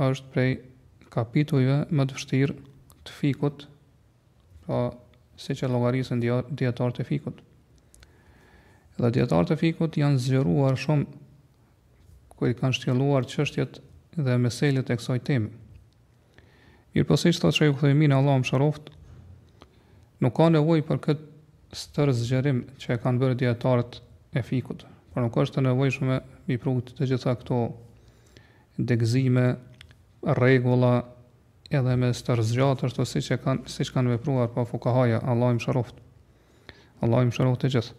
është prej kapitujve më të vështirë të fikhut, pra siç e llogarisin dijetarët e fikhut. Dhe dijetarët e fikhut janë zgjeruar shumë ku i kanë shtjelluar çështjet dhe meselet e kësaj teme. Mirëpo siç thotë shejh Uthejmin, Allahu e mëshiroftë, nuk ka nevojë për këtë stërzgjerim që e kanë bërë dijetarët e fikhut, pra nuk është e nevojshme me i pru të gjitha këto degëzime, rregulla edhe me stërzgjat ashtu siç e kanë siç kanë vepruar pra fukahaja, Allahu i mëshiroftë. Allahu i mëshiroftë të gjithë.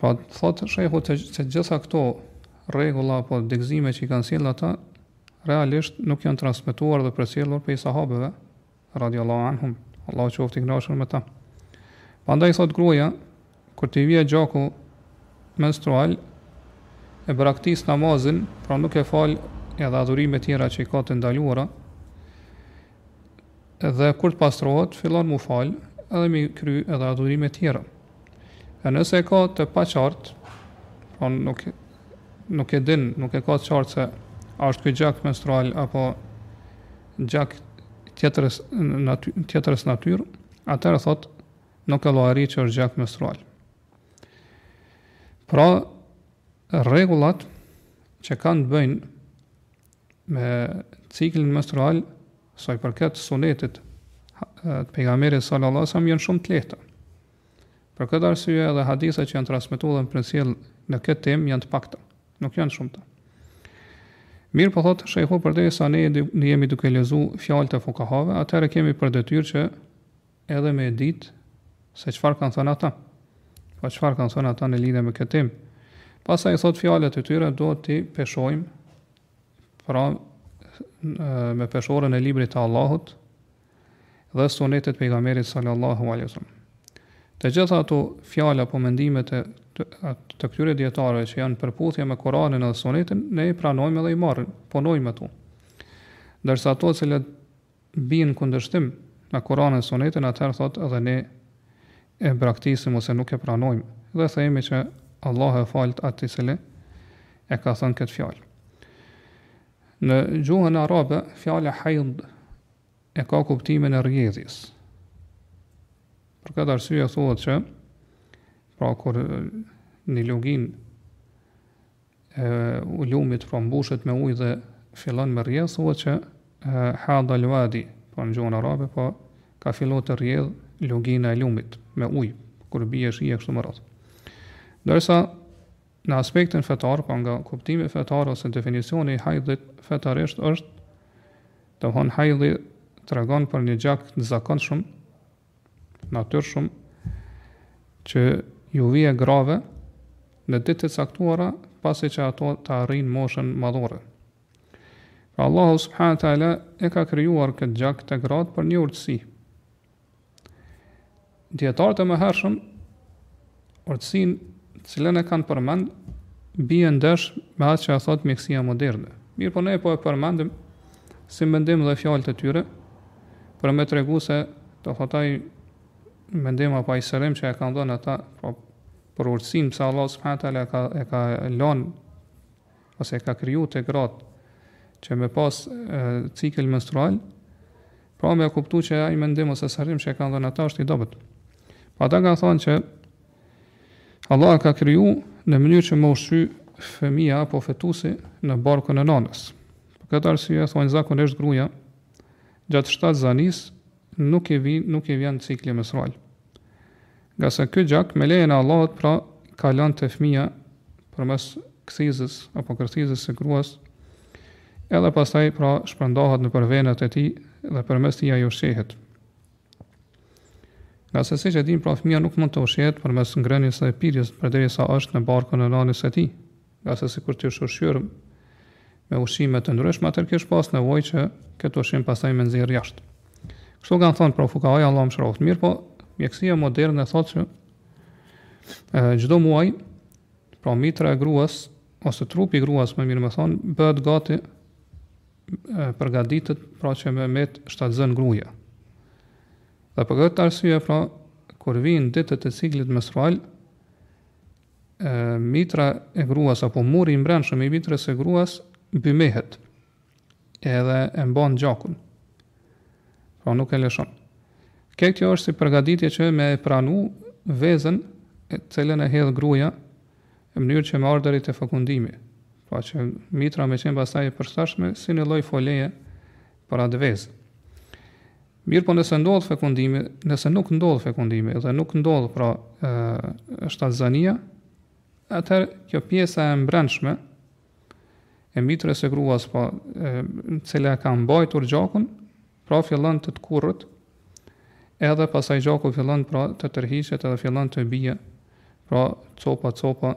Pra thotë shejhu se të gjitha këto rregulla apo degëzime që i kanë sjellë ata realisht nuk janë transmetuar dhe përcjellur prej sahabeve, radiallahu anhum, Allahu qoftë i kënaqur me ta. Pandaj thotë gruja, kur t'i vijë gjaku menstrual, e braktis namazin, pra nuk e fal edhe adhurime tjera që i ka të ndaluara, dhe kur të pastrohet, fillon m'u fal, edhe m'i kry edhe adhurime tjera. E nëse e ka të paqartë, pra po nuk, nuk e din, nuk e ka të qartë se a është ky gjak menstrual apo gjak tjetërs, naty, tjetërs natyrë, atëherë thotë nuk e llogarit që është gjak menstrual. Pra, rregullat që kanë të bëjnë me ciklin menstrual, Sa i përket sunetit të pejgamberit sallallahu alajhi wasallam janë shumë të lehta. Për këtë arsye edhe hadithet që janë transmetuar dhe përcjellë në këtë temë janë të pakta, nuk janë të shumta. Mirëpo thotë shejhu përderisa ne, ne jemi duke lexu fjalët e fukahave, atëherë kemi për detyrë që edhe me ditë se çfarë kanë thënë ata. Pra çfarë kanë thënë ata në lidhje me këtë temë. Pastaj thotë fjalët e tyre do t'i peshojmë pra me peshoren e librit të Allahut dhe sunetit të pejgamberit sallallahu alaihi wasallam. Të gjitha ato fjalë apo mendime të të, të këtyre dijetarëve që janë në përputhje me Kur'anin dhe Sunetin, ne i pranojmë dhe i marrim, punojmë me to. Ndërsa ato që bien në kundërshtim me Kuranin dhe Sunetin atëherë thotë edhe ne e braktisim ose nuk e pranojmë dhe themi që Allahu e faltë atë i cili e ka thënë këtë fjalë. Në gjuhën arabe fjala hajd e ka kuptimin e rrjedhjes. Për këtë arsye thuhet që pra kur një luginë e lumit pra mbushet me ujë dhe fillon me rrjedh thuhet që hadha al wadi po në gjuhën arabe po ka filluar të rrjedh lugina e lumit me ujë kur bie shi e kështu me radhë ndërsa në aspektin fetar po nga kuptimi fetar ose definicioni i hajdhit fetarisht është do thotë hajdhi tregon për një gjak të zakonshëm natyrshëm që ju vjen grave në ditë të caktuara pasi që ato të arrijnë moshën madhore. Pra Allahu subhanahu wa taala e ka krijuar këtë gjak te gratë për një urtësi. Dietarët e mëhershëm Urtësinë, të cilën e kanë përmend, bie ndesh me atë që e thotë mjekësia moderne. Mirëpo ne po e përmendim si mendim dhe fjalë të tyre, për me tregu se do thotë ai mendim apo ai arsyetim që e kanë dhënë ata, po për urtësin pse Allah subhanahu e ka e ka lënë ose e ka kriju te gratë që me pas cikël menstrual, Pra me kuptu që ai mendim ose arsyetim që e kanë dhënë ata është i dobët. Pra ata kanë thonë që Allah ka kriju në mënyrë që me u ushqy fëmija apo fetusi në barkun e nanës. Për këtë arsye, thonë zakonisht gruaja, gjatë shtatzanisë, nuk i, vi, nuk i vjen cikli menstrual. Ngase ky gjak me lejen e Allahut pra kalon te fëmija përmes kthizës apo kërthizës së gruas, edhe pastaj pra shpërndahet nëpër venat e tij dhe përmes tij ai ushqehet. Ngase siç e dimë pra fëmija nuk mund të ushqehet përmes ngrënies dhe pirjes përderisa është në barkun e nënës së tij, Ngase sikur të ish ushqyer me ushqime të ndryshme, atëherë kish pas nevojë që këtë ushqim pastaj me nxjerr jashtë. Kështu kanë thënë pra fukahaja Allahu i mëshiroftë. Mirëpo, mjekësia moderne thotë se çdo muaj pra mitra e gruas ose trupi i gruas më mirë me thonë bëhet gati përgatitet pra që me met shtatzënë gruaja. Dhe për këtë arsye pra kur vijnë ditët e ciklit menstrual, mitra e gruas apo muri i mbrendshëm i mitrës së gruas bymehet edhe e mban gjakun. Pra nuk e lëshon. Kjo kjo është si përgatitje që me e pranu vezën të cilën e hedh gruaja në mënyrë që me ardh deri te fekundimi. Pra që mitra me qenë pastaj e përshtatshme si një lloj foleje për atë vezë. Mirëpo nëse ndodh fekundimi, nëse nuk ndodh fekundimi dhe nuk ndodh pra e, shtatzania, atëherë kjo pjesa e mbrendshme e mitrës së gruas pra po, e cila ka mbajtur gjakun, pra fillon të tkurret, edhe pastaj gjaku fillon pra të tërhiqet edhe fillon të bie, pra copa copa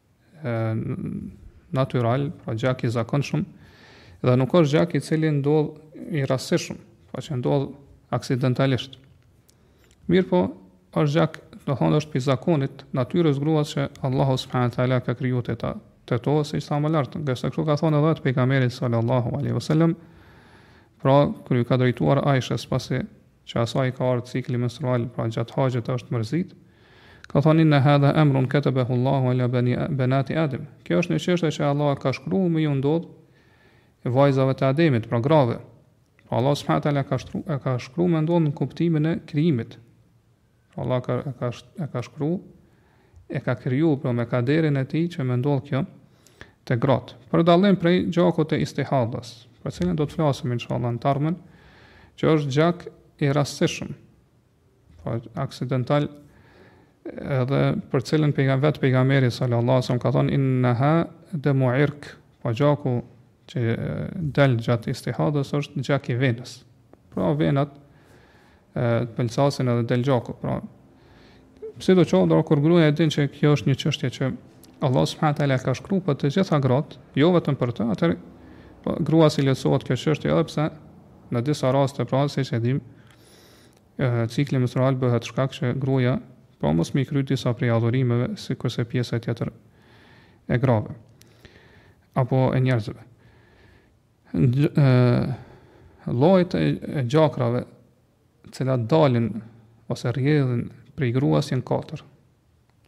e, natural, pra gjak i zakonshëm, dhe nuk është gjak i cili ndodh i rastishëm, pra që ndodh aksidentalisht. Mirëpo, është gjak, do thonë është prej zakonit, natyrës gruas që Allahu subhanahu taala ka kriju të ta, të to, siç thamë lartë, ngase kështu ka thonë edhe të pejgamberit sallallahu alaihi wasallam, pra kur iu ka drejtuar Aishës pasi që asaj i ka ardhur cikli menstrual, pra gjatë haxhit është mërzitë, ka thënë inna hadha amrun katabahu Allahu ala bani banati Adam. Kjo është një çështje që Allah e ka shkruar me ju ndodh vajzave të Ademit, pra grave. Pra Allah subhanahu taala ka shkru, e ka shkruar me ndodh në kuptimin e krijimit. Allah ka, e, ka, e ka shkru, e ka kriju, pra me kaderin e tij që me ndodhë kjo te gratë. Për dalim prej gjakut të istihadës, për cilin do të flasim, inshallah, në t'ardhmen, që është gjak i rastishëm, pra aksidental, edhe për cilin pejga, vetë pejgamberi sallallahu sallam ka thonë, innahu demu irk, pa po gjaku që del gjatë istihadës është gjak i venës. Pra venat pëlcasin edhe del gjaku, pra pse do qoftë ndonëse kur gruaja e din që kjo është një çështje që Allah subhanahu teala ka shkruar për të gjitha gratë, jo vetëm për të, atëherë gruas i lehtësohet kjo çështje edhe pse në disa raste pra siç e dimë cikli menstrual bëhet shkak që gruaja pra mos me kry disa prej adhurimeve sikurse pjesa tjetër e grave. apo e njerëzve. Llojet e gjakrave të cilat dalin ose rrjedhin prej gruas janë katër.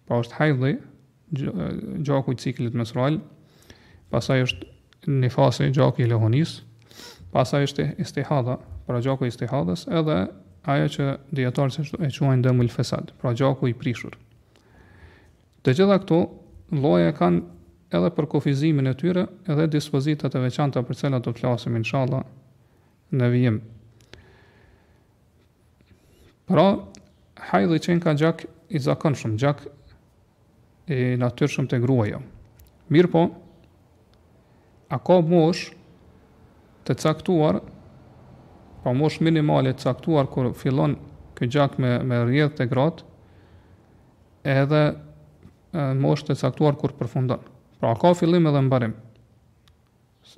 Pra është hajdhi, gjaku i ciklit menstrual, pastaj është nifasi gjaku i lehonisë, pastaj është istihada, pra gjaku i istihadës, edhe ajo që dijetarët e quajnë demul fesad, pra gjaku i prishur. Të gjitha këto lloje kanë edhe përkufizimin e tyre edhe dispozitat e veçanta për cilat do të flasim inshallah në vijim. Pra, hajdhi qenka gjak i zakonshëm, gjak i natyrshëm te gruaja. Mirëpo, a ka moshë të caktuar, pra moshë minimale të caktuar, kur fillon ky gjak me, me rrjedhë te gratë, edhe moshë të caktuar kur përfundon. Pra a ka fillim edhe mbarim.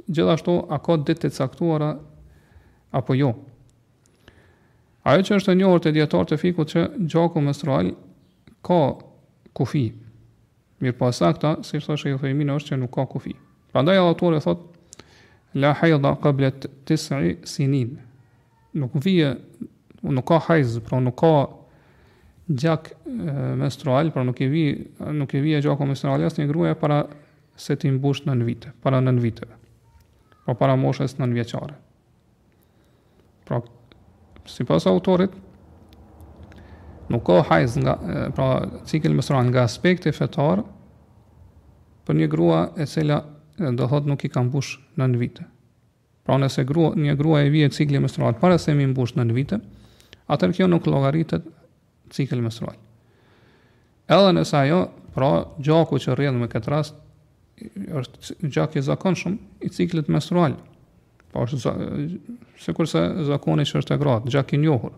Gjithashtu a ka ditë të caktuara apo jo. Ajo që është e njohur te dijetarët e fikut që gjaku menstrual ka kufi. Mirëpo e sakta, siç thotë Shejh Uthejmini është që nuk ka kufi. Prandaj autori thotë la hayda qabla tis'i sinin. Nuk vije, nuk ka hajz, pra nuk ka gjak menstrual, pra nuk i vi, nuk i vije gjaku menstrual asnjë gruaje para se t'i mbush nën vite, para nën viteve. Pra para moshës nën vjeçare. Pra sipas autorit nuk ka hajz nga pra cikli menstrual nga aspekti fetar për një grua e cila domethënë nuk i ka mbush nën vite. Pra nëse grua, një grua i vije cikli menstrual para se mi mbush nën vite, atëherë kjo nuk llogaritet cikël menstrual. Edhe nëse ajo, pra gjaku që rrjedh me këtë rast, është gjak i zakonshëm i ciklit menstrual. Pra është, sikurse zakoni që është te gratë, gjak i njohur,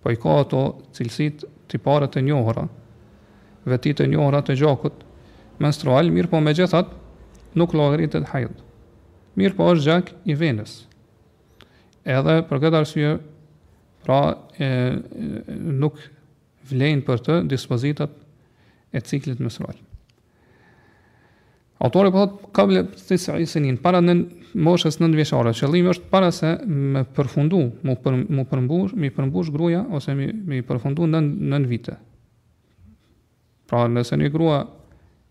Po i ka ato cilësitë tiparet e njohura, veti të njohura të gjakut menstrual, mirëpo megjithatë nuk llogaritet hajd. Mirëpo është gjak i venës. Edhe për këtë arsye, pra e, nuk vlejnë për të dispozitat e ciklit menstrual. Autori po thotë kable tisa isinin para moshës 9 vjeçare. Qëllimi është para se me përfundu, mu për, mu përmbush, mi përmbush gruaja ose mi mi përfundu në 9 vite. Pra nëse një grua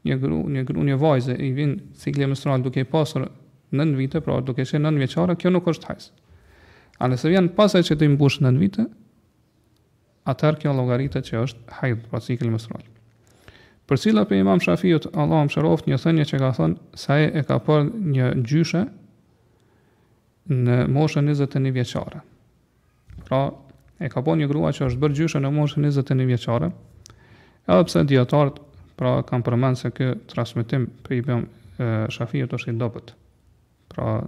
një gru, një gru, një vajze i vin cikli menstrual duke i pasur 9 vite, pra duke qenë nën 9 vjeçare, kjo nuk është hajd. A nëse vjen pasi që t'i mbush 9 vite, atëherë kjo llogaritet që është hajd, pra cikël menstrual. Përcillet prej Imam Shafiut, Allahu e mëshiroftë, një thënie që ka thënë se ai e ka parë një gjyshe në moshën 21 vjeçare. Pra, e ka pa një grua që është bërë gjyshe në moshën 21 vjeçare. Edhe pse dijetarët, pra kanë përmend se ky transmetim prej Imam Shafiut është i dobët. Pra,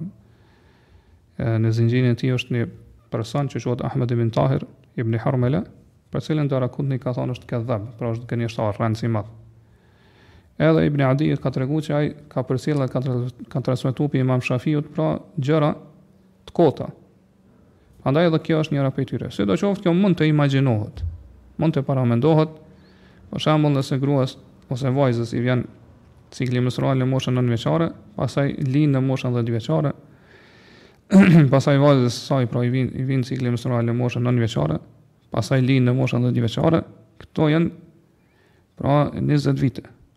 në zinxhirin e tij është një person që quhet Ahmed ibn Tahir ibn Harmela, për të cilin Darakutni ka thënë është kedhab, pra është gënjeshtar, rrenës i madh. Edhe Ibn Adi ka treguar që ai ka përcjellë ka ka transmetuar prej Imam Shafiut, pra gjëra të kota, Andaj edhe kjo është njëra prej tyre. Sido qoftë kjo mund të imagjinohet, mund të paramendohet, për shambull nëse gruas ose vajzës i vjen cikli menstrual në moshën nënvjeçare, pastaj lind në moshën dhetvjeçare, pastaj vajzës saj pra i vin i vin cikli menstrual në moshën nënvjeçare, pastaj lind në moshën dhetvjeçare, këto janë pra 20 vite.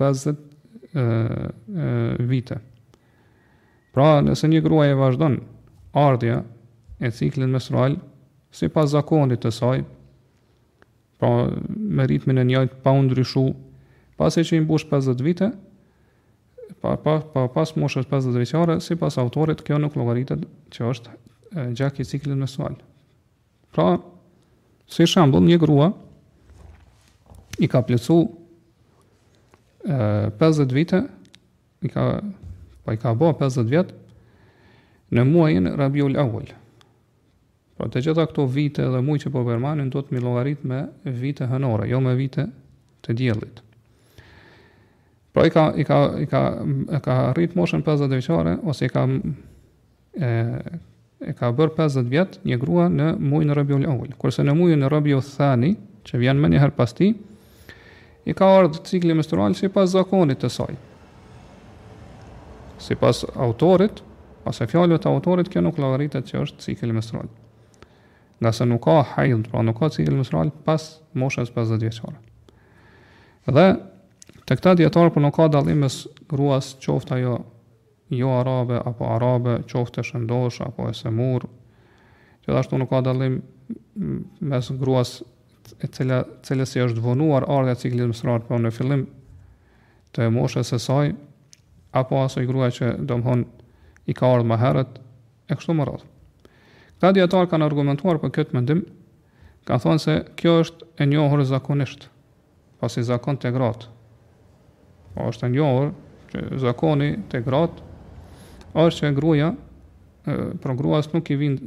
50 vite. Pra, nëse një gruaje i vazhdon ardhja e ciklit menstrual, sipas zakonit të saj, pra me ritmin e njëjtë pa u ndryshu, pasi që i mbush 50 vite, pa, pa, pa pas moshës 50 vjeçare, sipas autorit, kjo nuk llogaritet që është gjak i ciklit menstrual. Pra, si shembull, një grua i ka plotësu 50 vite, i ka, pa po i ka bo 50 vjet, në muajin Rabiul Awal. Pra të gjitha këto vite dhe muaj që po përmendim duhet m'i llogarit me vite hënore, jo me vite të diellit. Pra i ka, i ka, i ka, i ka arrit moshën 50 vjeçare, ose i ka e e ka bërë 50 vjet një grua në muajin Rabiul Awal, kurse në muajin Rabiul Thani, që vjen menjëherë pas tij, i ka ardhur cikli menstrual sipas zakonit të saj. Sipas autorit, pra sipas fjalëve të autorit, kjo nuk llogaritet që është cikël menstrual. Ngase nuk ka hajd, pra nuk ka cikël menstrual pas moshës 50 vjeçare. Dhe te këta dijetarë pra nuk ka dallim mes gruas qoftë ajo jo arabe apo arabe, qoftë e shëndoshë apo e sëmurë. Gjithashtu nuk ka dallim mes gruas e cila cilës i është vonuar ardhja e ciklit menstrual pra në fillim të moshës së saj apo asaj gruaje që domthon i ka ardhur më herët e kështu me radhë. Këta dijetarë kanë argumentuar për këtë mendim, kanë thënë se kjo është e njohur zakonisht Pasi zakon te gratë. Pra është e njohur që zakoni te gratë është që gruaja pra gruas nuk i vin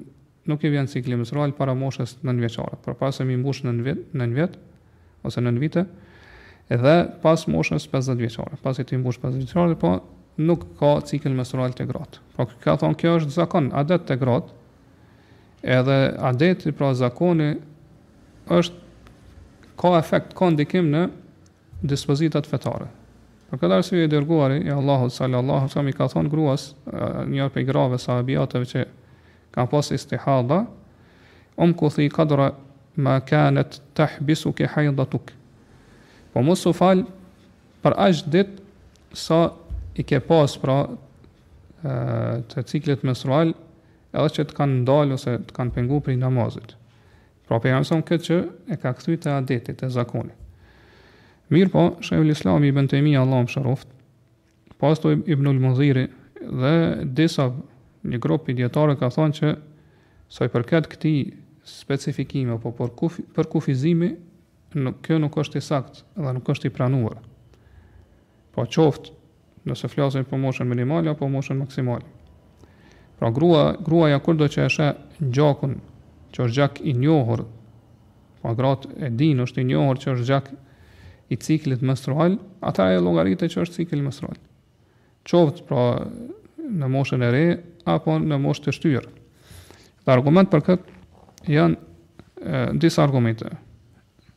nuk i vjen cikli menstrual para moshës 9 vjeçare, por pasi t'i mbush 9 vjet, 9 vjet ose 9 vite, edhe pas moshës 50 vjeçare, pasi t'i mbush 50 vjeçare, pra nuk ka cikël menstrual te gratë. Pra kanë thonë kjo është zakon, adet te gratë, edhe adeti pra zakoni është ka efekt, ka ndikim në dispozitat fetare. Për këtë arsye i dërguari i Allahut sallallahu alaihi wasallam i ka thënë gruas njërës prej grave sahabiateve që ka pas istihada, umkuthi qadra ma kanat tahbisuki haydatuk. Pra mos u fal për aq ditë sa i ke pas pra të ciklit menstrual Edhe që të kanë ndalë ose të kanë pengu prej namazit. Pra për këtë që e ka kthy te adeti, te zakoni. Mirëpo, Shejhul Islami Ibn Tejmije Allahu e mëshiroftë, po ashtu Ibnul Mundhiri dhe disa një grup i dijetarëve kanë thonë që sa i përket këtij specifikimi apo për, kuf, përkufizimi, nuk, kjo nuk është i saktë dhe nuk është i pranuar. Po qoftë Nëse flasim për moshën minimale apo moshën maksimale. Pra grua, gruaja kurdo që e sheh gjakun, që është gjak i njohur, po gratë e dinë është i njohur që është gjak i ciklit menstrual, atëherë llogaritet që është cikli menstrual. Qoftë pra në moshën e re apo në moshë të shtyrë. Dhe argument për këtë janë disa argumente.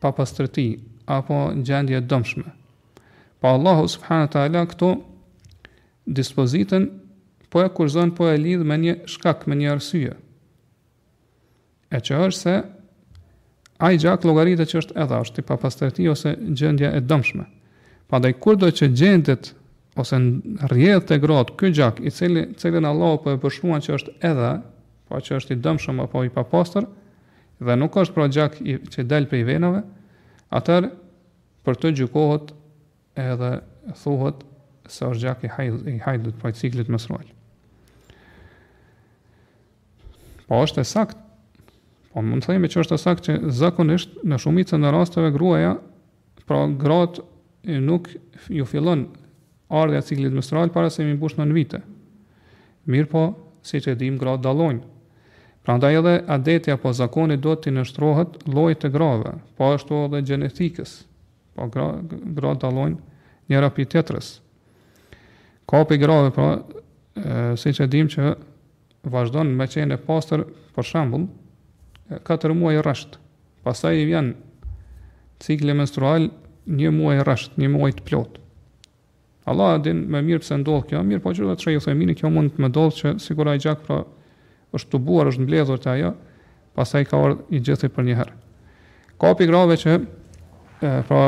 papastërti apo gjendje e dëmshme. Pra Allahu subhanahu wa taala këtu dispozitën po e kufizon po e lidh me një shkak, me një arsye. E që është se ai gjak llogaritet që është edha është i papastërti ose gjendja e dëmshme. Prandaj kurdo që gjendet ose rrjedh te gratë ky gjak i cili cilin Allahu po e përshkruan që është edha, apo që është i dëmshëm apo i papastër, dhe nuk është pra gjak i, që del prej venave, atëherë për të gjykohet edhe thuhet se është gjak i, hajd, i hajdit, pra i ciklit menstrual. Po është e saktë, po mund të themi që është e saktë që zakonisht në shumicën e rasteve gruaja Pra gratë nuk ju fillon ardhja ciklit menstrual para se mi mbush nëntë vite. Mirëpo, siç e dimë, gratë dallojnë. Prandaj edhe adeti apo zakoni do t'i nënshtrohet llojit të grave, po ashtu edhe gjenetikës. Po gra, gratë dallojnë njëra prej tjetrës. Ka prej grave, pra, siç e dimë që vazhdon me qenë e pastër për shembull 4 muaj rresht. Pastaj i vjen cikli menstrual një muaj rresht, një muaj të plotë. Allahu e din më mirë pse ndodh kjo, mirëpo siç thotë shejh Uthejmini kjo mundet me ndodh që sikur ai gjak pra është tubuar, është mbledhur te ajo, pastaj ka ardhur i gjithë përnjëherë. Ka prej grave që e, pra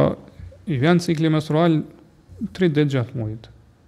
i vjen cikli menstrual 3 ditë gjatë muajit.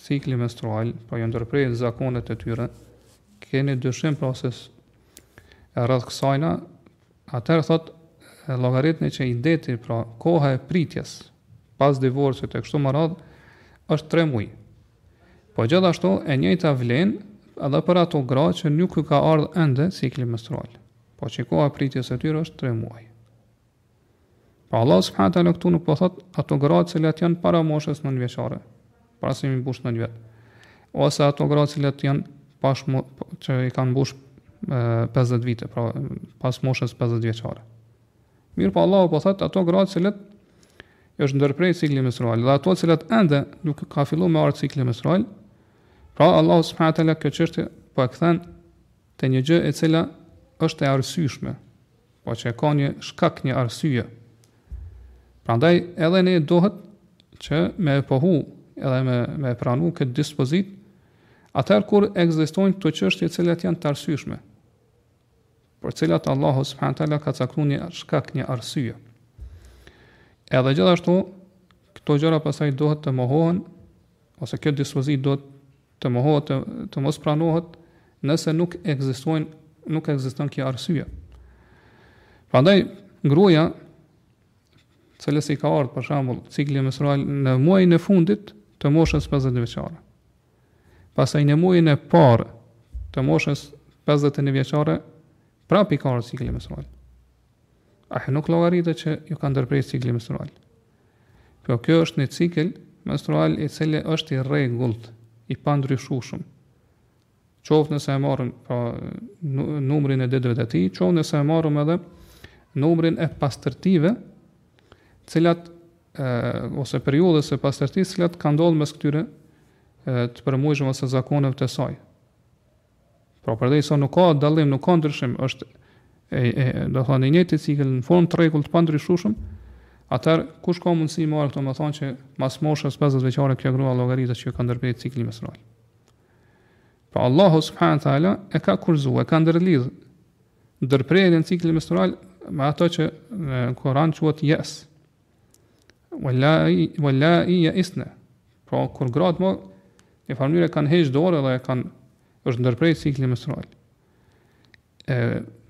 cikli menstrual, pra ju janë ndërprerë zakonet e tyre, keni dyshim pra rreth kësajna, atëherë thotë, e llogaritni që ideti, pra koha e pritjes, pas divorcit e kështu me radhë, është tre muaj. Po gjithashtu, e njëjta vlen, edhe për ato gra që nuk ju ka ardhë ende cikli menstrual. Po që koha e pritjes e tyre është tre muaj. Pra Allah subhanahu wa taala këtu nuk po thot ato gra të cilat janë para moshës 9 vjeçare, para se mi mbush 9 vjet. Ose ato gra të cilat janë pas që i kanë mbush 50 vite, pra pas moshës 50 vjeçare. Mirëpo Allah po thot ato gra të cilat është ndërpre cikli menstrual dhe ato të cilat ende nuk ka fillu me ardh cikli menstrual, pra Allah subhanahu wa taala këtë çështje po e kthen Te një gjë e cila është e arsyeshme, po që ka një shkak, një arsye. Prandaj edhe ne dohet që me e pohu edhe me, me pranu këtë dispozit, atëherë kur egzistojnë këto qështje cilat janë të arsyshme, për cilat Allahu subhanahu taala ka caktuar një shkak, një arsye. Edhe gjithashtu këto gjëra pasaj dohet të mohohen ose kjo dispozit dohet Të mohohet, të mos pranohet, nëse nuk ekzistojnë, nuk ekziston kjo arsye. Prandaj gruaja cilës i ka ardhur për shembull cikli menstrual në muajin e fundit të moshës 50 vjeçare. Pastaj në muajin e parë të moshës 51 vjeçare prapë i ka ardhur cikli menstrual. Ajo nuk llogaritë që ju ka ndërpre cikli menstrual. Po kjo është një cikl menstrual i cili është i rregullt, i pandryshueshëm. Qoftë nëse e marrim pra numrin e ditëve të tij, qoftë nëse e marrim edhe numrin e pastërtive, të cilat e, ose periudhës së pastërtisë, të cilat kanë ndodhur mes këtyre e, të përmujshmeve ose zakoneve të saj. Pra përderisa nuk ka dallim, nuk ka ndryshim, është e, domethënë i njëjti cikël në formë të rregullt të pandryshueshëm, atëherë kush ka mundësi me ardh e me thonë që mas moshës 50 vjeçare kjo grua llogaritë që i ka ndërpre cikli menstrual. Pra Allahu subhanahu taala e ka kushtëzu, e ka ndërlidh ndërprerjen e ciklit menstrual me atë që në Kur'an quhet jes, Wallai, wallai yaisna. Pra kur gratë më në farë mënyre kanë heq dorë dhe kanë është ndërpre cikli menstrual. E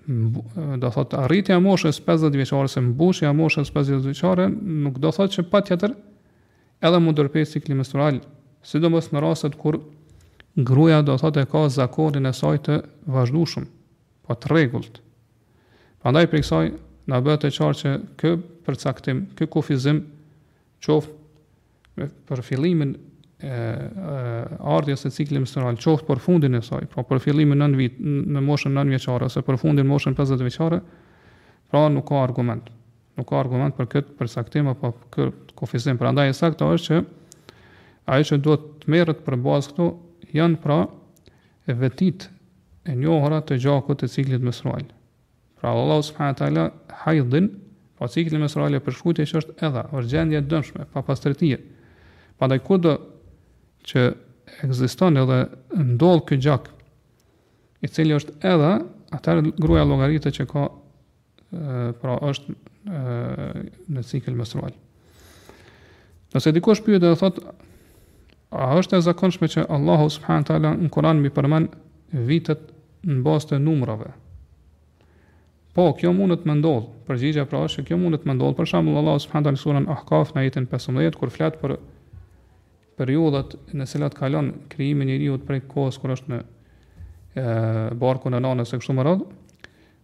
domethënë arritja e moshës 50 vjeçare ose mbushja e moshës 50 vjeçare nuk do thotë që patjetër edhe m'u ndërpre cikli menstrual, sidomos në rastet kur gruaja domethënë e ka zakonin e saj të vazhdueshëm, po të rregullt. Prandaj prej kësaj na bëhet e qartë që ky përcaktim, ky kufizim qoftë për fillimin e ardhjes së ciklit menstrual, qoftë për fundin e saj, pra për fillimin nën vjet, në moshën nën vjeçare ose për fundin moshën 50 vjeçare, pra nuk ka argument. Nuk ka argument për këtë përcaktim apo këtë kufizim. Prandaj e saktë është që ajo që duhet të merret për bazë këtu janë pra vetitë e njohura të gjakut të ciklit menstrual. Për Allahu subhanahu wa taala, hajdhin, pra cikli menstrual e përshkruajti që është edha, është gjendje e dëmshme, papastërtie. Prandaj kudo që ekziston edhe ndodh ky gjak, i cili është edha, atëherë gruaja llogaritet që ka pra është në cikël menstrual. Nëse dikush pyet dhe thot a është e zakonshme që Allahu subhanahu wa taala në Kur'an mi përmend vitet në bazë të numrave? Po, kjo mundet me ndodh. Përgjigja pra është se kjo mundet me ndodh. Për shembull, Allahu subhanahu wa taala në suren Ahqaf në ajetin 15 kur flet për periudhat në të cilat kalon krijimi i njeriut prej kohës kur është në barkun e nënës e kështu me radhë,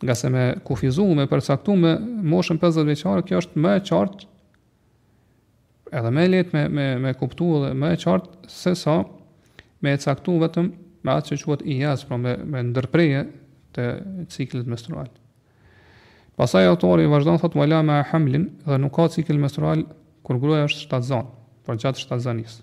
Ngase me kufizu, me përcaktu me moshën 50 vjeçare, kjo është më e qartë, edhe më e lehtë me, me, me kuptu dhe më e qartë, se sa me e caktu vetëm me atë që quhet ijas, pra me, me ndërprerje të ciklit menstrual. Pastaj autori vazhdon thot wala ma hamlin dhe nuk ka cikël menstrual kur gruaja është shtatzan, pra gjatë shtatzanisë.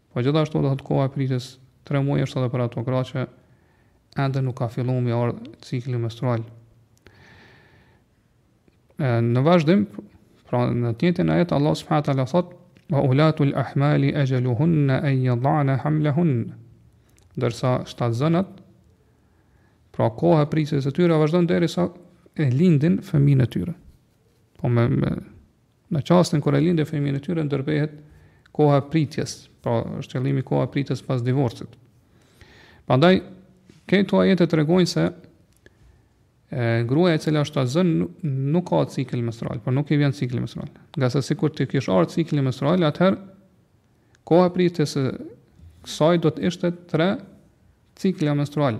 Po gjithashtu do thotë koha e pritjes 3 muaj është edhe për ato gra që ende nuk ka filluar mi ardh cikli menstrual. Në vazhdim, pra në të njëjtën ajet Allah subhanahu wa taala thotë wa ulatul ahmali ajaluhunna an yad'ana hamlahun ndërsa shtatzënat pra koha e pritjes së tyre vazhdon derisa e lindin fëmijën e tyre po me, me Në çastin kur e lindin fëmijën e tyre ndërprehet koha e pritjes, pra është qëllimi koha e pritjes pas divorcit. Prandaj këto ajete tregojnë se e gruaja e cila është shtatzënë nuk ka cikël menstrual, pra nuk i vjen cikli menstrual. Ngase sikur t'i kish ardh cikli menstrual, atëherë koha e pritjes së saj do të ishte 3 cikla menstrual.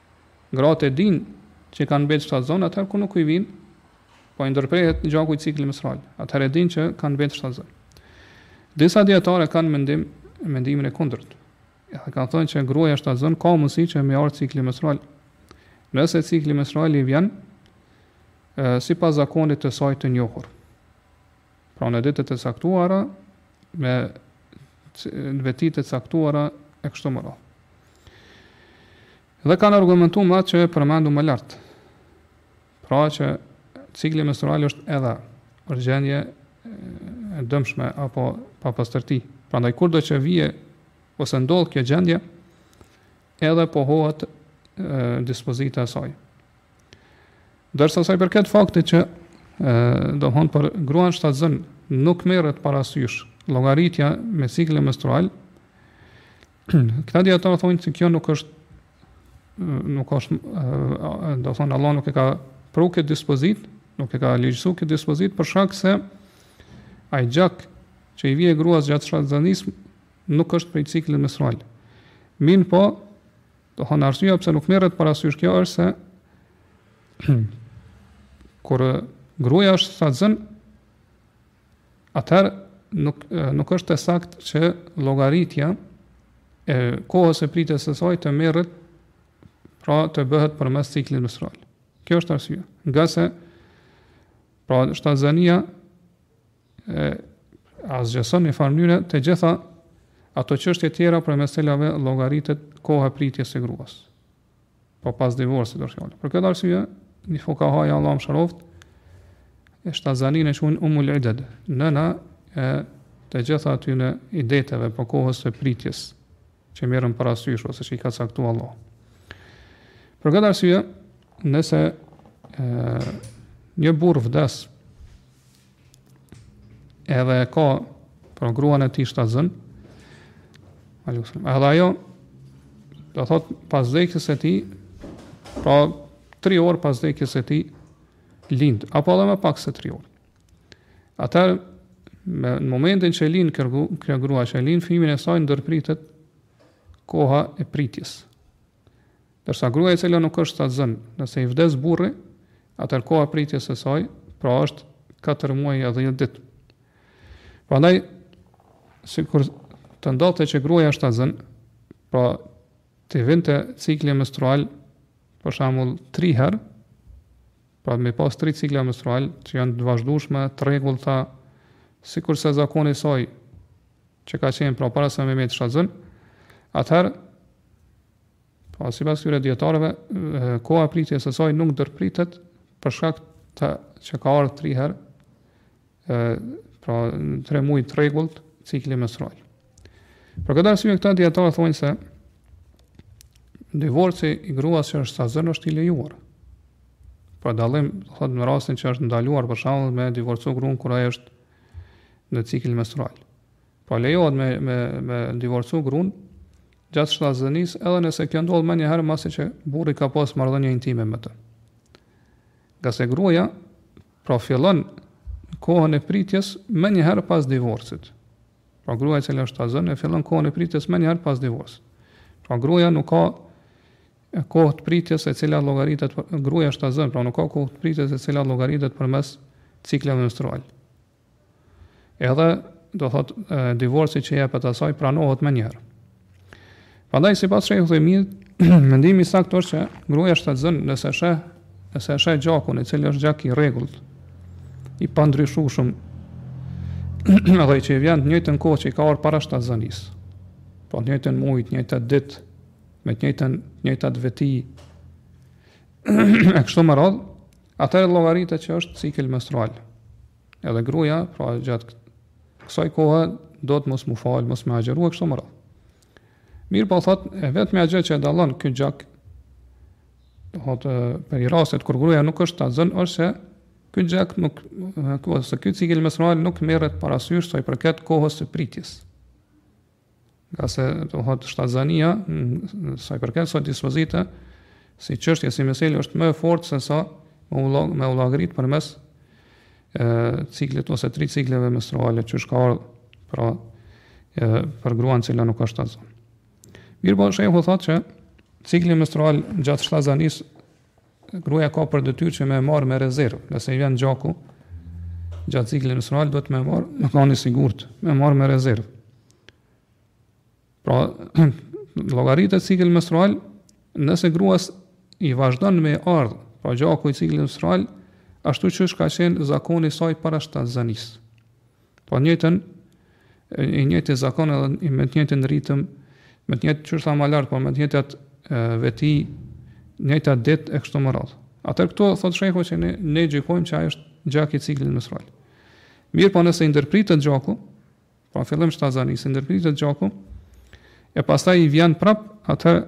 Gratë e dinë që kanë mbetë shtatzënë atëherë kur nuk i vijnë, po i ndërprehet gjaku i ciklit menstrual, atëherë e dinë që kanë mbetë shtatzënë. Disa dijetarë e kanë mendim mendimin e kundërt. Ja kanë thënë që gruaja shtatzënë ka mundësi që me ardh cikli menstrual. Nëse cikli menstrual i vjen, sipas zakonit të saj të njohur. Pra në ditët e caktuara me vetitë e caktuara e kështu me radhë. Dhe kanë argumentu me atë që u përmend më lart. Pra që cikli menstrual është edha është gjendje e dëmshme apo papastërti. Prandaj kurdo që vjen ose ndodhë kjo gjendje, edhe pohohet dispozita e saj. Ndërsa sa i përket faktit që domethënë për gruan shtatzën nuk merret parasysh llogaritja me ciklin menstrual, këta dijetarë thonë se kjo nuk është nuk është domethënë Allah nuk e ka pru këtë dispozitë, nuk e ka ligjësu këtë dispozitë për shkak se ai gjak që i vjen gruas gjatë shtatzënisë nuk është prej ciklit menstrual. Mirëpo, domethënë arsyeja pse nuk merret parasysh kjo është se kur gruaja është shtatzën, atëherë nuk nuk është e saktë që llogaritja e kohës së pritjes së saj të merret pra të bëhet përmes ciklit menstrual. Kjo është arsyeja. Ngase pra shtatzënia e asgjëson njëfarë mënyre të gjitha ato çështje tjera përmes të cilave llogaritet koha e pritjes së gruas. Po pas divorcit bie fjala. Për këtë arsye, fukahatë Allahu i mëshiroftë shtatzaninë e qujn Umul Idad, nëna e të gjitha atyne ideteve apo kohës së pritjes. që merren parasysh ose që i ka caktuar Allahu. Për këtë arsye, nëse ë një burrë vdes edhe e ka pra gruan e tij shtatzën, alusim, edhe ajo do thotë pas vdekjes së tij, pra 3 orë pas vdekjes së tij lind, apo edhe më pak se 3 orë. Atëherë në momentin që lind kjo grua që lind fëmijën e saj ndërpritet koha e pritjes. Ndërsa gruaja e cila nuk është shtatzën, nëse i vdes burri, atëherë koha e pritjes së saj, pra është 4 muaj e 10 ditë. Prandaj sikur të ndodhte që gruaja është shtatzën, pra t'i vinte cikli menstrual për shembull 3 herë, Pra me pas tri cikle menstruale që janë të vazhdueshme, të rregullta, sikurse zakoni i saj që ka qenë pra para se me met shtatzën, atëherë, pra sipas këtyre dijetarëve, koha e pritjes së saj nuk ndërpritet për shkak të që ka ardhë tri herë, ë pra tre muaj të rregullt cikli menstrual. Për këtë arsye këta dijetarë thonë se divorci i gruas që është shtatzënë është i lejuar. Pra dallim do thotë nga rasti që është ndaluar për shembull me divorcu gruan kur ajo është në cikël menstrual. Pra lejohet me me me divorcu gruan gjatë shtatzënisë edhe nëse kjo ndodh menjëherë masi që burri ka pas marrëdhënie intime me të. Ngase gruaja Pra fillon kohën e pritjes menjëherë pas divorcit. Pra gruaja e cila është shtatzënë e fillon kohën e pritjes menjëherë pas divorcit. Pra gruaja nuk ka kohë të pritjes e cila llogaritet gruaja shtatzënë, pra nuk ka kohë të pritjes e cila llogaritet përmes cikleve menstruale. Edhe do thot divorci që jepet asaj pranohet menjëherë. Prandaj sipas Shehut Uthejmin, mendimi i saktë është që gruaja shtatzën nëse sheh, nëse sheh gjakun i cili është gjak i rregullt, i pandryshueshëm, edhe që i vjen të njëjtën kohë që i ka ardh para shtatzënisë. Po të njëjtin muaj, të njëjtat ditë, me të njëjtën, njëjtat veti. e kështu me radhë, Atëherë llogaritet që është cikël menstrual. Edhe gruaja, pra gjatë kësaj kohe duhet mos m'u fal, mos me agjëru e kështu me radhë. Mirëpo thot, e vetmja gjë që e dallon ky gjak, do thot prej rastit kur gruaja nuk është shtatzënë është se ky gjak nuk ose ky cikël menstrual nuk merret parasysh sa i përket kohës së pritjes. Ngase thotë shtatzania, sa i përket kësaj dispozite, si çështje, si mesele, është më e fortë sesa me u llogarit me u llogarit përmes e, ciklit ose tri cikleve menstruale qysh ka ardhë, pra e, për gruan e cila nuk është shtatzan. Mirëpo, shehu thotë që cikli menstrual gjatë shtatzanisë Gruaja ka për detyrë që me e marrë me rezervë, nëse i vjen gjaku gjatë ciklit menstrual duhet me e marrë me kanë i sigurt, me e marrë me rezervë. Pra, llogaritet cikël menstrual, nëse gruas i vazhdon me ardh, pra gjaku i ciklit menstrual, ashtu qysh ka qenë zakoni i saj para shtatzënisë. Po njëjtën i njëjti zakon edhe me të njëjtin ritëm, me të njëjtë qysh tha më lart, po me të njëjtat veti, njëjta ditë e kështu me radhë. Atëherë këtu thot shehu që ne ne gjykojmë që ai është gjak i ciklit menstrual. Mirëpo nëse i ndërpritet gjaku, po fillim shtatzanisë i ndërpritet gjaku, e pastaj i vjen prap atëherë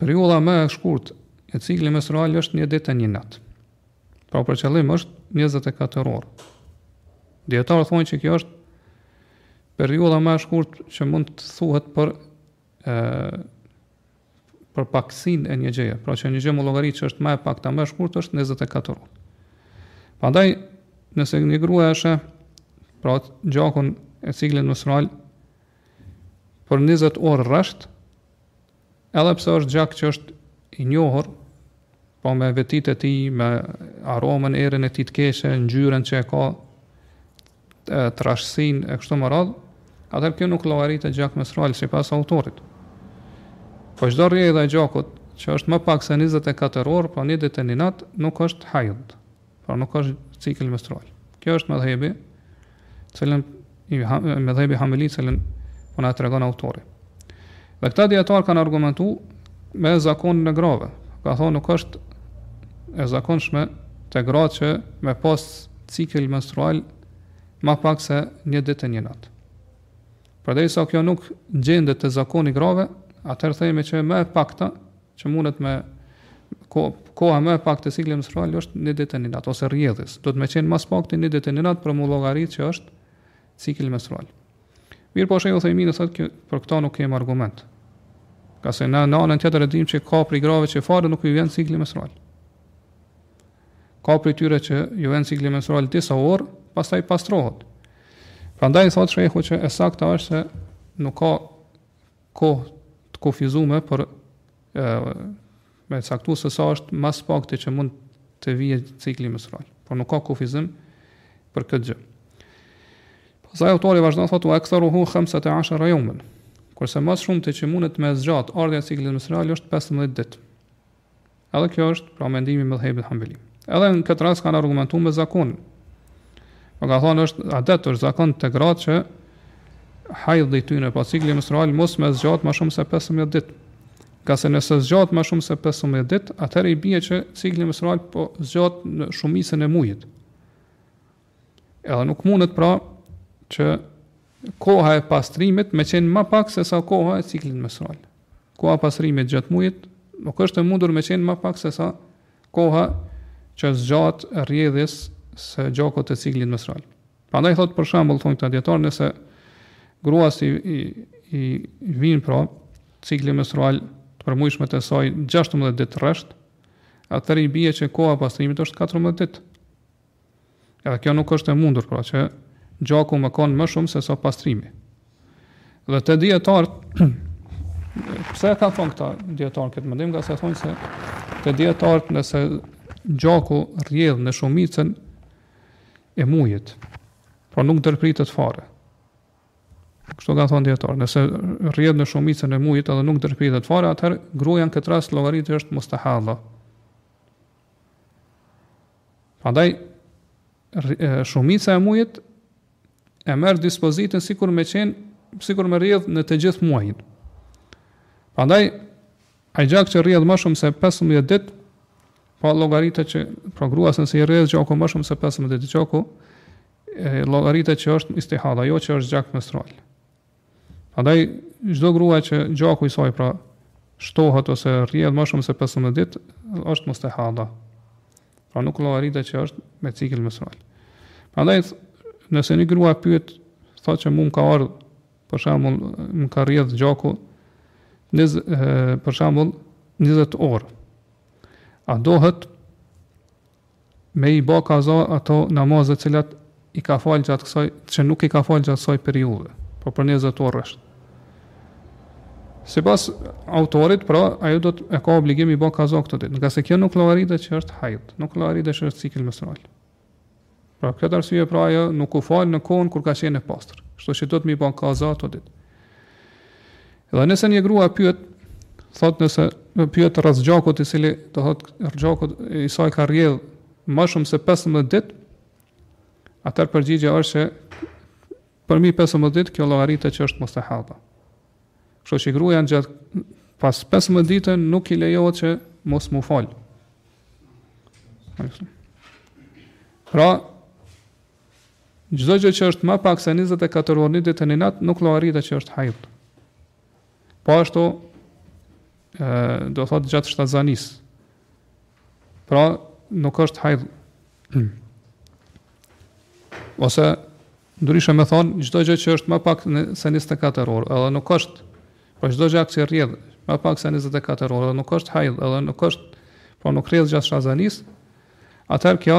Periudha më e shkurtë e ciklit menstrual është një ditë e një natë. Pra për qëllim është 24 orë. Dijetarët thonë që kjo është periudha më e shkurtë që mund të thuhet për ë për pakësinë e një gjëje, pra që një gjë me llogarit që është më e pakta më e shkurtë është 24 orë. Prandaj, nëse një grua e sheh pra gjakun e ciklit menstrual për 20 orë rresht, Edhe pse është gjak që është i njohur, po me vetitë e tij, me aromën, erën e tij të keqe, ngjyrën që e ka, trashësinë e kështu me radhë, atëherë kjo nuk llogaritet gjak menstrual sipas autorit. Po çdo rrjedhë e gjakut që është më pak se 24 orë, po një ditë e një natë, nuk është hajd. Pra nuk është cikël menstrual. Kjo është medhhebi, cilin medhhebi hanbeli, cilin po na e tregon autori. Dhe këta dijetarë kanë argumentu me zakonin e grave. Kanë thonë nuk është e zakonshme te gratë që me pas cikël menstrual ma pak se një ditë e një natë. Përderisa kjo nuk gjendet te zakoni i grave, atëherë themi që më e pakta, që mundet me ko, koha më e paktë e ciklit menstrual është një ditë e një natë ose rrjedhës. Duhet me qenë më së pakti një ditë e një natë për m'u llogarit që është cikli menstrual. Mirëpo shejh Uthejmini thotë që për këtë nuk kemi argument. Ngase në anën tjetër e dimë që ka prej grave që fare nuk i vjen cikli menstrual. Ka prej tyre që ju vjen cikli menstrual disa orë, pastaj pastrohet. Prandaj thotë shehu që e sakta është se nuk ka kohë të kufizume për e, me caktu se sa është më së pakti që mund të vijë cikli menstrual. Por nuk ka kufizim për këtë gjë. Pastaj autori vazhdon thotë, ue ektheruhu hamsete ashere jeumen. Kurse më së shumti që mundet me zgjatë ardhja e ciklit menstrual është 15 ditë. Edhe kjo është pra mendimi i medhhebit Hanbeli. Edhe në këtë rast kanë argumentu me zakonin. Kanë thonë është adet është zakon te gratë që hajdhi i tyne pra cikli menstrual mos me zgjat ma shumë se 15 ditë. Ngase nëse zgjat më shumë se 15 ditë, atëherë i bie që cikli menstrual po zgjat në shumicën e mujit. Edhe nuk mundet pra që Koha e pastrimit me qenë më pak se sa koha e ciklit menstrual. Koha e pastrimit gjatë mujit nuk është e mundur me qenë më pak se sa koha që zgjat rrjedhja e gjakut të ciklit menstrual. Prandaj thot për shembull thonë këta dijetarë nëse gruas i, i, i vin pra cikli menstrual të përmujshme të saj 16 ditë rresht, atëherë i bie që koha e pastrimit është 14 ditë. Edhe kjo nuk është e mundur, pra që gjaku me konë më shumë se sa pastrimi. Dhe te dijetarët, pse e kanë thonë këta dijetarët këtë mendim, ngase thonë se te dijetarët nëse gjaku rrjedh në shumicën e mujit, pra nuk ndërpritet fare. Kështu kanë thonë dijetarët, nëse rrjedh në shumicën e mujit edhe nuk ndërpritet fare, atëherë gruaja në këtë rast llogaritet është mustahadha. Prandaj shumica e mujit e merr dispozitën sikur me qen, sikur me rrjedh në të gjithë muajin. Prandaj ai gjak që rrjedh më shumë se 15 ditë, pra llogaritet që pra gruas nëse i rrjedh gjaku më shumë se 15 ditë gjaku, llogaritet që është istihada, jo që është gjak menstrual. Prandaj çdo grua që gjaku i saj pra shtohet ose rrjedh më shumë se 15 ditë, është mustahada. Pra nuk llogaritet që është me cikël menstrual. Prandaj nëse një grua pyet, thotë që mu m'ka ardh për shembull më ka rrjedh gjaku për shembull 20 orë. A dohet Me i ba kaza ato namazet të cilat i ka falë gjatë kësaj, që nuk i ka falë gjatë kësaj periudhe, po për njëzet orë është. Sipas autorit, pra, ajo do t'thotë e ka obligim me i ba kaza këtë ditë, ngase kjo nuk llogaritet që është hajd, nuk llogaritet që është cikël menstrual. Për këtë arsye pra ajo nuk u falë në kohën kur ka qenë e pastër. Kështu që duhet me ba kaza këtë ditë. Dhe nëse një grua pyet, thot nëse pyet rreth gjakut i cili do thot gjaku i saj ka rrjedh më shumë se 15 ditë, atëherë përgjigja është që përmi 15 ditë kjo llogaritet që është mustahada. Kështu që gruas gjatë pas 15 ditë nuk i lejohet që mos m'u fal. Pra, Çdo gjë që është më pak se njëzet e katër orë një ditë e një natë nuk llogaritet që është hajd. Po ashtu ë do thotë gjatë shtatzanisë. Pra nuk është hajd. Ose ndryshe me thon çdo gjë që është më pak se 24 orë, edhe nuk është po çdo gjak që rrjedh më pak se 24 orë, edhe nuk është hajd, edhe nuk është po nuk rrjedh gjatë shtatzanisë. Atëherë kjo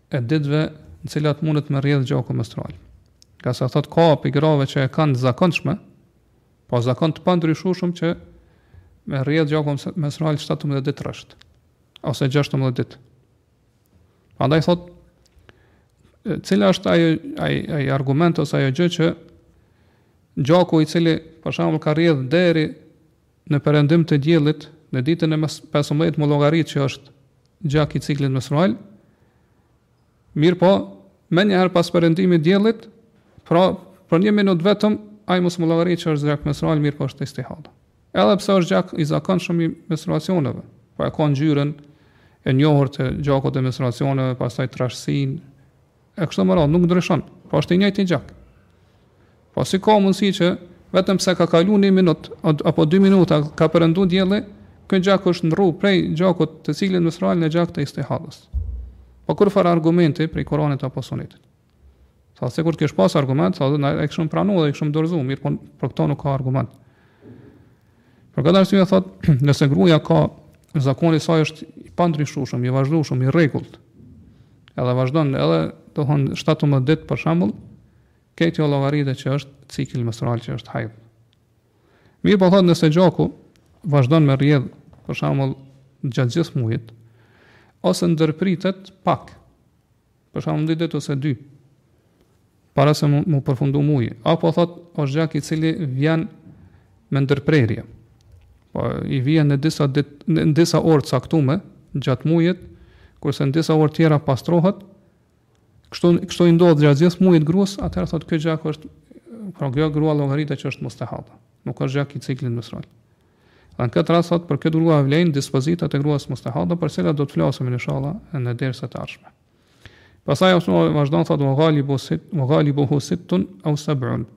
e ditëve në të cilat mundet me rrjedh gjaku menstrual. Ngase thot ka prej grave që e kanë zakonshme, pa po zakon të pandryshueshëm që me rrjedh gjaku menstrual 17 ditë rresht ose 16 ditë. Prandaj thot cila është ajo ai ai argument ose ajo gjë që gjaku i cili për shembull ka rrjedh deri Në perëndim të diellit, në ditën e pesëmbëdhjetë me llogarit që është gjak i ciklit menstrual. Mirpo, menjëherë pas perëndimit të diellit, pra për një minutë vetëm ai mos me llogarit që është gjak menstrual, mirpo është istihada. Edhe pse është gjak i zakonshëm i menstruacioneve, po e ka ngjyrën e njohur të gjakut të menstruacioneve, pastaj trashësinë, E kështu me radhë, nuk ndryshon, po është i njëjti gjak. Po si ka mundësi që vetëm pse ka kalu një minut, apo dy minuta, ka perëndu dielli, ky gjak është ndrru prej gjakut të ciklit menstrual në gjak të istihadës. Po ku ka farë argumenti prej Kuranit apo Sunetit? Tha sikur të kish pas argument, tha ne e kishëm pranu dhe ishëm dorëzu, mirëpo për këto nuk ka argument. Për këtë arsye thotë, nëse gruaja ka zakoni i saj është i pandryshueshëm, i vazhdueshëm, i rregullt. Edhe vazhdon edhe do hon 17 ditë për shembull, kjo llogaritet që është cikël menstrual që është hajd. Mirëpo thot nëse gjaku vazhdon me rrjedh për shembull gjatë gjithë muajit ose ndërpritet pak Për shembull një ditë ose dy para se m'u përfundu muji, apo thot është gjak i cili vjen me ndërprerje. Po i vjen në disa, në disa orë caktume gjatë mujit, kurse në disa orë tjera pastrohet. Kështu kështu i ndodh gjatë gjithë mujit gruas, atëherë thot ky gjak është pra kjo grua llogaritet që është mustehada. Nuk është gjak i ciklit menstrual. Dhe në këtë rast thotë për këtë grua vlejnë dispozitat e gruas mustehada për t'cilat do të flasim inshallah në dersat e ardhshme. Pastaj autori vazhdon thotë wa ghalibu sit wa ghalibuhu sittun aw sab'un.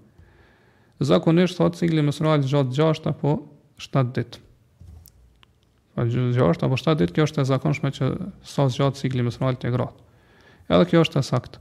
Zakonisht thotë cikli menstrual zgjatë 6 apo 7 ditë. Pra zgjatë gjasht, apo 7 ditë, kjo është e zakonshme që sa zgjatë cikli menstrual te gratë. Edhe kjo është e saktë.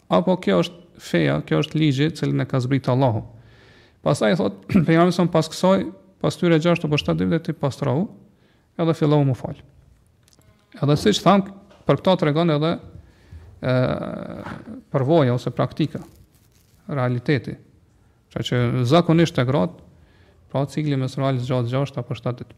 Apo kjo është feja, kjo është ligji i cilin e ka zbrit Allahu. Pastaj thot, pejgamberi salallahu pas kësaj, pas këtyre 6 apo 7 ditëve ti pastrohu, edhe fillo me u fal. Edhe siç tham, për këta tregon edhe ë përvoja ose praktika, realiteti. Pra që zakonisht te gratë, pra cikli menstrual zgjat 6 apo 7 ditë.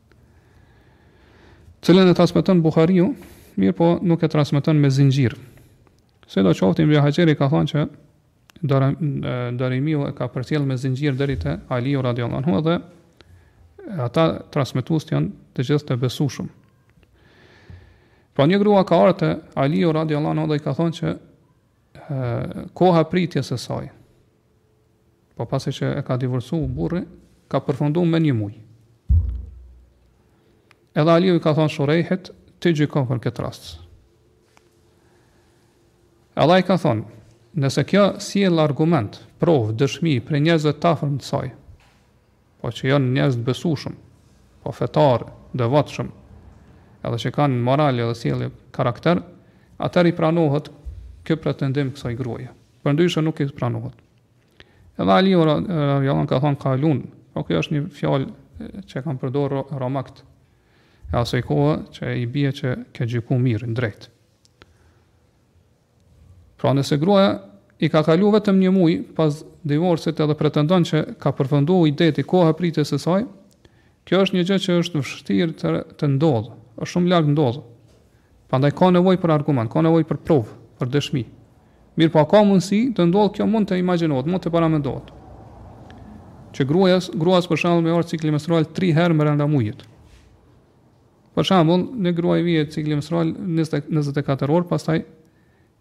Cilën e transmeton Buhariu, mirëpo nuk e transmeton me zinxhir. Sido qoftë Ibn Haxheri ka thënë që Darimiu e ka përcjell me zinxhir deri te Aliu radhiyallahu anhu dhe ata transmetues janë të gjithë të besueshëm. Pra një grua ka ardhur te Aliu radhiyallahu anhu dhe i ka thënë që koha e pritjes së saj Po pasi që e ka divorcu burri, ka përfundu me një muj. Edhe Aliu i ka thonë Shurejhit, ti gjyko për këtë rast. Edhe i ka thonë, nëse kjo sjell argument, provë, dëshmi, prej njerëzve të afërm të saj, po që janë njerëz të besushëm, po fetarë, devotshëm, edhe që kanë moral edhe sjellje karakter, atër i pranohet ky pretendim kësaj gruaje. Përndryshe nuk i pranohet. Edhe Aliu radiallahu anhu ka thonë kalun, po kjo është një fjalë që kanë përdorë romakt e asaj kohe që i bie që ke gjyku mirë, drejt. Pra nëse gruaja i ka kalu vetëm një mujë pas divorcit edhe pretendon që ka përfundu ideti koha e pritjes së saj, kjo është një gjë që është vështirë të, të ndodhë, është shumë larg të ndodhë. Prandaj ka nevoj për argument, ka nevoj për provë, për dëshmi. Mirëpo a ka mundësi të ndodhë kjo mund të imagjinohet, mund të paramendohet që gruas, gruas për shembull me ardhë cikli menstrual 3 herë brenda mujit. Për shembull, një gruaje i vjen cikli menstrual 24 orë, pastaj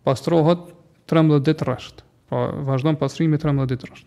pastrohet 13 ditë rresht. Pra vazhdon pastrimi 13 ditë rresht.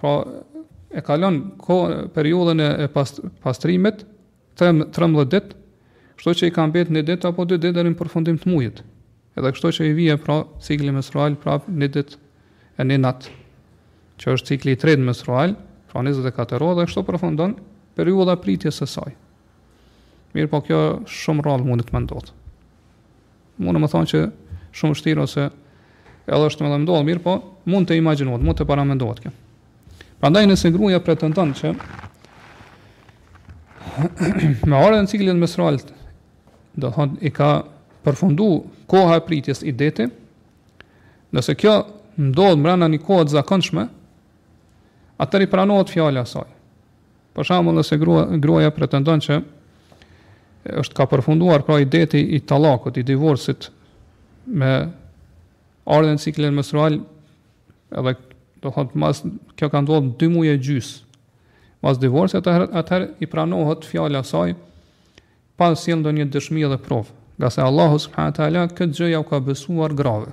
Pra e kalon kohën, periudhën e pastrimit 13 ditë, kështu që i ka mbetë një ditë apo dy ditë deri në përfundim të mujit. Edhe kështu që i vjen pra cikli menstrual prap një ditë e një natë, që është cikli i tretë menstrual, pra 24 orë dhe kështu përfundon periudha e pritjes së saj. Mirëpo kjo shumë rrallë mundet me ndodhë. Mund me thonë që shumë vështirë ose edhe është me ndodh, mirëpo mund të imagjinohet, mund të paramendohet kjo. Prandaj nëse gruaja pretendon që me ardhjen e ciklit menstrual do thon i ka përfundu koha e pritjes ideti, nëse kjo ndodh mbrenda një kohe të zakonshme, atëherë i pranohet fjala e saj. Për shembull, nëse grua, gruaja pretendon që është ka përfunduar pra ideti i talakut, i divorcit me ardhjen e ciklit menstrual edhe do thot mas kjo ka ndodhur 2 muaj e gjys mas divorcit, atëherë i pranohet fjala e saj pa sjell ndonjë dëshmi edhe provë. Ngase Allahu subhanahu teala këtë gjë ua ka besuar grave.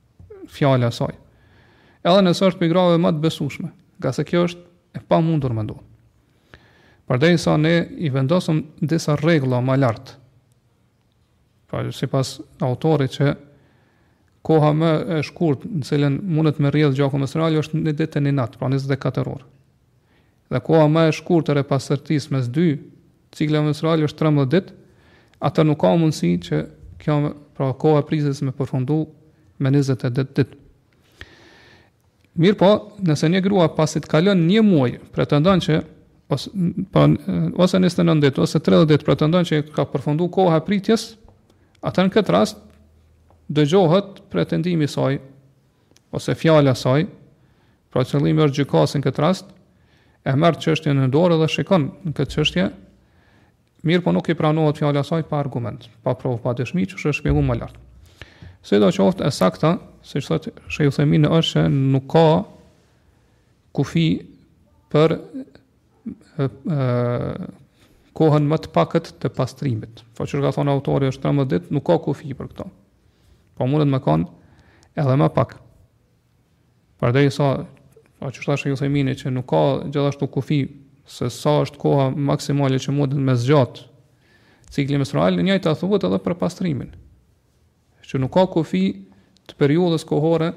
fjala e saj edhe nëse është prej grave më të besueshme, ngase kjo është e pamundur me ndodh. Përderisa ne i vendosëm disa rregulla më lartë, pra sipas autori që koha më e shkurt në cilën mundet me rrjedhë gjaku menstrual është një ditë e një natë, pra 24 orë. dhe koha më e shkurtër e pastërtisë mes dy cikleve menstruale është 13 ditë, atëherë nuk ka mundësi që kjo pra koha e pritjes me përfundu me 28 ditë. Mirëpo, nëse një grua pasi të kalon një muaj, pretendon që ose pa ose 29 ditë ose 30 ditë pretendon që ka përfundu koha e pritjes, atëherë në këtë rast dëgjohet pretendimi i saj ose fjala e saj Pra qëllimi është gjykatësi në këtë rast, e merr çështjen në dorë dhe shikon në këtë çështje, mirëpo nuk i pranohet fjala e saj pa argument, pa provë, pa dëshmi që është shpjeguar më lart. Sido qoftë e sakta, siç thotë Shejh Uthejmini është se nuk ka kufi për e, e, kohën më të pakët të pastrimit. Po që ka thonë autori është 13 ditë, nuk ka kufi për këto. Po mundet me kanë edhe më pak. Përderisa, pa që tash e themi që nuk ka gjithashtu kufi se sa është koha maksimale që mundet me zgjat cikli menstrual, e njëjta thuhet edhe për pastrimin. Që nuk ka kufi të periudhës kohore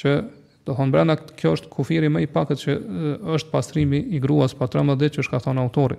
që do thonë brena kjo është kufiri më i pakët që është pastrimi i gruas pa 13 ditë që është ka thonë autori.